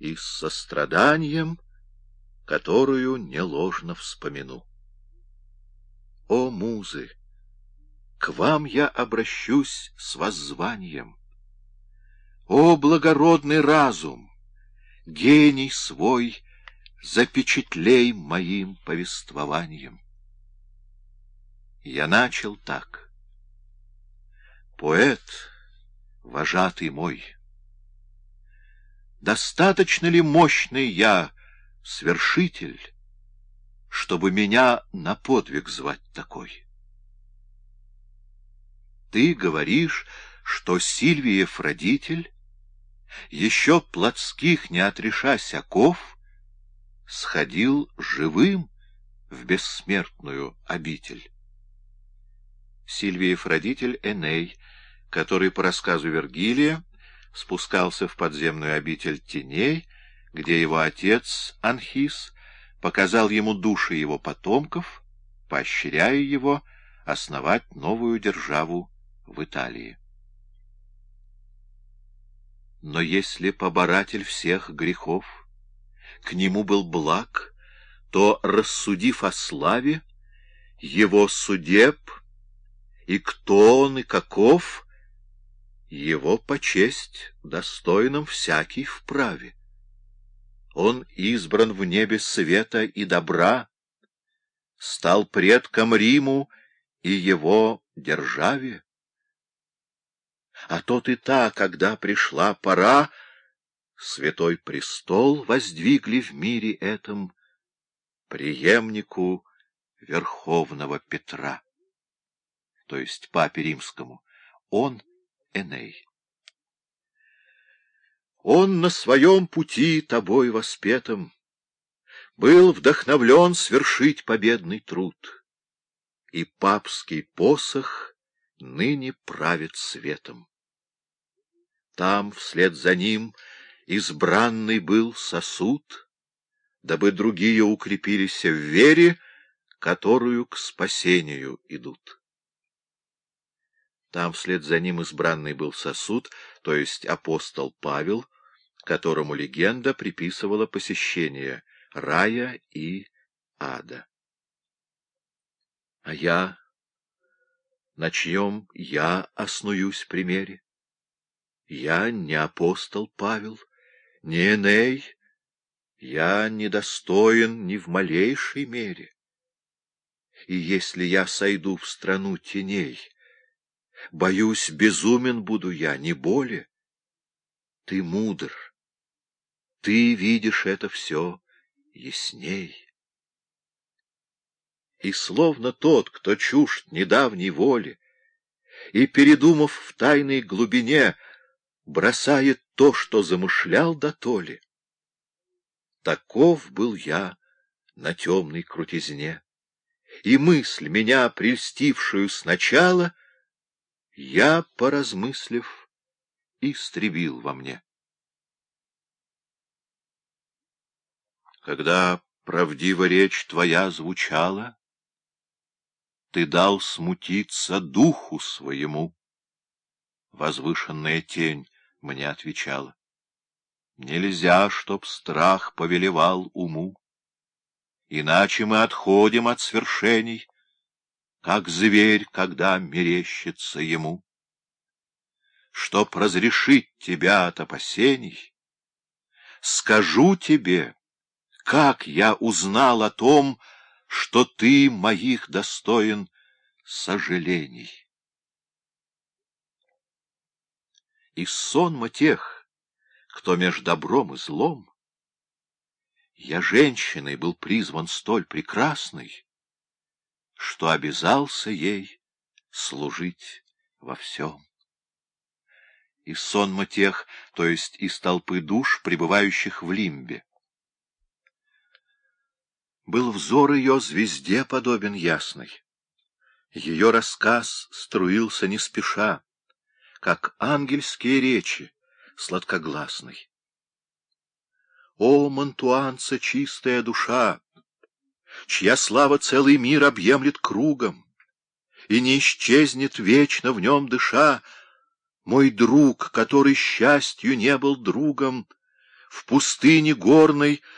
и с состраданием, которую не ложно вспомину. О, музы! К вам я обращусь с воззванием. О, благородный разум! Гений свой запечатлей моим повествованием. Я начал так. Поэт, вожатый мой, достаточно ли мощный я, свершитель, чтобы меня на подвиг звать такой? Ты говоришь, что Сильвиев родитель, еще плотских не отрешась оков, сходил живым в бессмертную обитель. Сильвиев родитель Эней, который, по рассказу Вергилия, спускался в подземную обитель теней, где его отец Анхис показал ему души его потомков, поощряя его основать новую державу в Италии. Но если поборатель всех грехов к нему был благ, то, рассудив о славе, его судеб, и кто он и каков, его почесть достойным всякий вправе. Он избран в небе света и добра, стал предком Риму и его державе. А тот и та, когда пришла пора, святой престол воздвигли в мире этом преемнику Верховного Петра, то есть папе римскому, он Эней. Он на своем пути тобой воспетом был вдохновлен свершить победный труд, и папский посох ныне правит светом. Там, вслед за ним, избранный был сосуд, дабы другие укрепились в вере, которую к спасению идут. Там вслед за ним избранный был сосуд, то есть апостол Павел, которому легенда приписывала посещение рая и ада. А я, на чьем я оснуюсь примере? Я не апостол Павел, не Эней, я недостоин ни в малейшей мере. И если я сойду в страну теней, боюсь, безумен буду я, не более. Ты мудр, ты видишь это все ясней. И словно тот, кто чужд недавней воли, и, передумав в тайной глубине, бросает то, что замышлял до толи. Таков был я на темной крутизне, и мысль, меня прельстившую сначала, я, поразмыслив, истребил во мне. Когда правдива речь твоя звучала, ты дал смутиться духу своему. Возвышенная тень мне отвечала. Нельзя, чтоб страх повелевал уму. Иначе мы отходим от свершений, как зверь, когда мерещится ему. Чтоб разрешить тебя от опасений, скажу тебе, как я узнал о том, что ты моих достоин сожалений. и сонма тех, кто меж добром и злом. Я женщиной был призван столь прекрасной, что обязался ей служить во всем. И сонма тех, то есть из толпы душ, пребывающих в лимбе. Был взор ее звезде подобен ясной. Ее рассказ струился не спеша, как ангельские речи, сладкогласный. О, мантуанца, чистая душа, чья слава целый мир объемлет кругом, и не исчезнет вечно в нем дыша, мой друг, который счастью не был другом, в пустыне горной